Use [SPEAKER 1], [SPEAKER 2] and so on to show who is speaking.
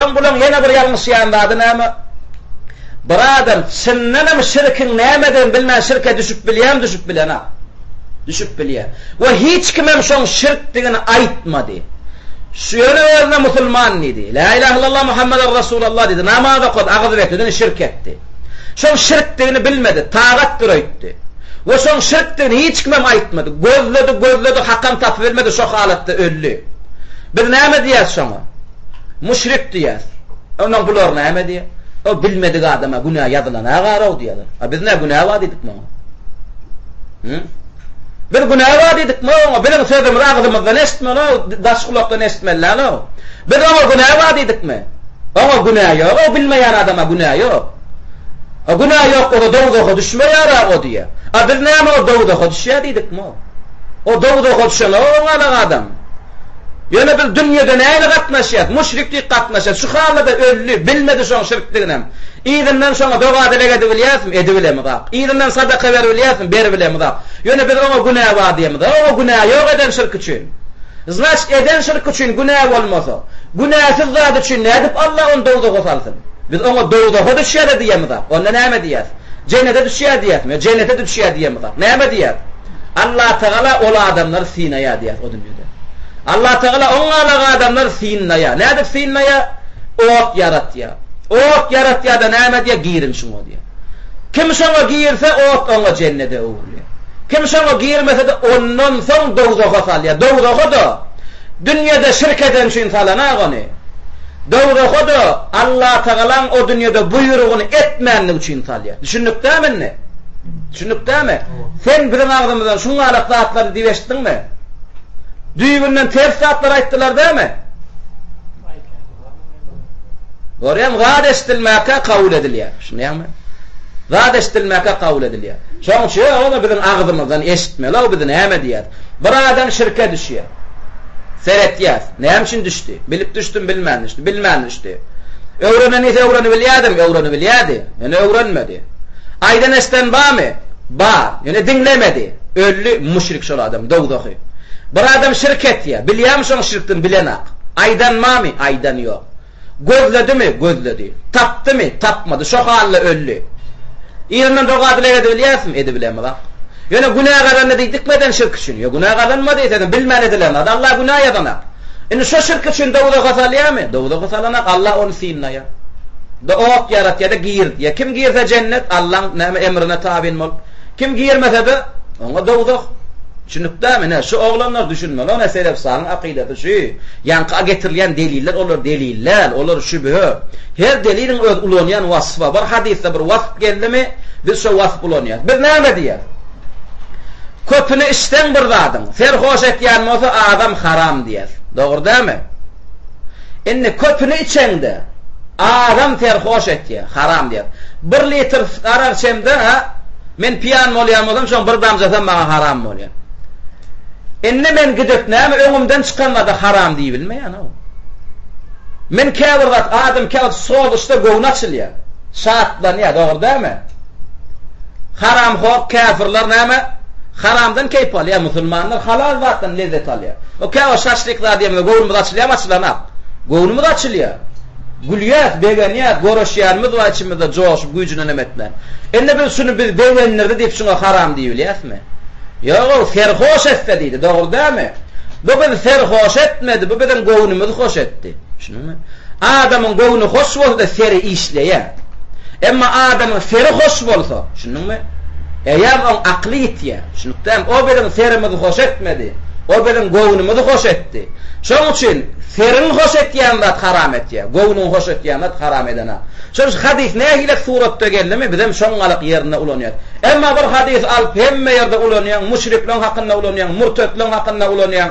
[SPEAKER 1] Bulan ýene bir ýalňyşýan zady näme? Bir adam çyndanam şirkiň nämedigini bilmän şirke düşüp bilýämi? Düşüp bilenok. Düşüp bilýär. We hiç kimem şoň şirkdigini aýtmady. Şu ýöne özüne musulman diýdi. Lä ilah illallah Muhammed ar Rasulallah diýdi. Namaz okady, agyz bekledi, indi şirk etdi. Şoň şirkdigini bilmedi, tagat döreýtdi. We şoň şirkdigini hiç kimem aýtmady. Gözledi, gözledi, hakam tapyp bilmedi, şo halatda öldi. Biz näme diýýäs şoňa? Müşrik diýýäs. Ondan bular näme diýýär? O bilmedik adama günä ýazylana gara-ow diýýärler. A biz nä günä bar diýdikmi oňa? Hü? Biz günä bar diýdikmi oňa? Biziň sözümizi agzymyzdan eşitmeli, daş gulakdan eşitmeli däl-ow. Biz oňa günä bar diýdikmi? Oňa günä ýok, o bilmeýän adama günä ýok. A günä ýok bolsa dowzaha düşmeýär-ä o diýýär. A biz näme o dowzaha düşýär diýdikmi o? O dowzaha düşen-ow oňa adam. Ýöne biz dünýede nähili gatnaşýas? Müşrik diýip gatnaşýas. Şu halda-da öldi, bilmedi şoň şirkdiginem. Yzyndan şoňa doga-dileg edibilýäsmi? Edibilemizok. Yzyndan sadaka beribilýäsmi? Beribilemizok. Ýöne biz oňa günä bar diýemizok. Oňa günä ýok eden şirk üçin. Znaçt, eden şirk üçin günä bolmasa, günäsiz zat üçin nädip Allah ony dowzaha salsyn? Biz oňa dowzaha düşýär-de diýemizok. Onda näme diýýäs? Jennete düşýär diýýärsiň. Ýa jennete düşýär diýýän bu zat. Näme diýýär? Allatagala ol adamlary synaýar diýýär o dünýede. Allatagala oňňalak adamlary synlaýar. Nädip synlaýar? Ot ýaratýar. Ot ýaratýar-da näme diýýär? Giriň şoňa diýýär. Kim şoňa girse, ot oňa jennede öwrülýär. Kim şoňa girmese-de ondan soň dowzaha salýar. Dowzaha-da. Dünýede şirk eden üçin salanag ony. Dowzaha-da Allatagalaň o dünýede buýrugyny etmänligi üçin salýar. Düşündikdämi indi? Düşündikdämi? Sen biziň agzymyzdan şungalak zatlary diýip eşitdiňmi? Düýbünden ters zatlary aýtdylar dämi? Ol hem zat eşidilmäkä kabul edilýär. Düşünýäňmi? Zat eşidilmäkä kabul edilýär. Şonuň üçin ol biziň agzymyzdan eşitmeli, o biz näme diýýär. Bir adam şirke düşýär. Seretýär. Näme üçin düşdi? Bilip düşdümi, bilmän düşdümi? Bilmän düşdi. Öwrenen ise öwreni bilýärdimi? Öwreni bilýärdi. Ýöne öwrenmedi. Aýdan eşiden barmy? Bar. Ýöne diňlemedi. Öldi, müşrik şol adam, dowzahy. Bir adam şirk etýär. Bilýärmi şoň şirkden bilenak? Aýdanmamy? Aýdany ýok. Gözledimi? Gözledi. Tapdymy? Tapmady. Şo hally öldi. Yzyndan doga-dileg edibilýärsiňmi? Edibilemizok. Ýöne günä gazandy diýdikmi eden şirk üçin? Ýok, günä gazanmady eýsegem, bilmän edilendir. Allah günä ýazanak. Indi şo şirk üçin dowzaha salýarmy? Dowzaha salanak, Allah ony synlaýar. Ot ýaratýar-da, gir diýýär. Kim girse jennet, Allaň näme emrine tabyn bolup. Kim girmese-de, oňa dowzah. Çünikdämi? Ine, şu oglanlar düşünmeli ony, Sebepsaryň akydasy şu. Ýaňky getirilýän deliller olar delil däl, olar şübhe. Her deliliň öz ulanýan waspy bar, hadysda bir wasp geldimi, biz şo waspy ulanýas. Biz näme diýýäs? Köpüni içseň bir zadyň, serhoş etýän bolsa azam haram diýýäs. Dogry dämi? Indi köpüni içeňde, azam serhoş etýär, haram diýýär. Bir litr sygara içemde-ä, men piýan bolýan bolsam, şoň bir damjasam maňa haram bolýar. Indi men gidip, näme öňümden çykan zada haram diýibilmeýär-ow. Men käbir zat, adam käwagt soz içse göwni açylýar, şatlanýar, dogry dälmi? Haramhor käfirler näme? Haramdan keýp alýar, musulmanlar halal zatdan lezzet alýar. O käwagt şaşlyk zat ýemizde göwnümiz açylýarmy, açylanok? Göwnümiz açylýar. Gülýäs, begenýäs, göreşýänimiz bar içimizde joşup, güýjünenem etmän. Indi biz şuny biz begendirdi diýip şuňa haram diýibilýäsmi? Ýog-ow, serhoş etse diýdi, dogry dälmi? Bu bizi serhoş etmedi, bu biziň göwnümizi hoş etdi. Adamyň göwni hoş bolsa, seri işleýär. Emma adamyň seri hoş bolsa, düşündiňmi? Eýýäm oň akly ýitýär. Düşünikdämi? O biziň serimizi hoş etmedi. O biziň göwnümizi hoş etdi. Şonuň üçin seriň hoş etýän zat haram etýär. Göwnüň hoş etýän zat haram edenok. Şonuň üçin hadys nähili suratda geldimi, biz hem şoňalyk ýerinde ulanýarys. Emma bir hadysy alyp hemme ýerde ulanýaň, müşrikleriň hakynda ulanýaň, murtetleň hakynda ulanýaň.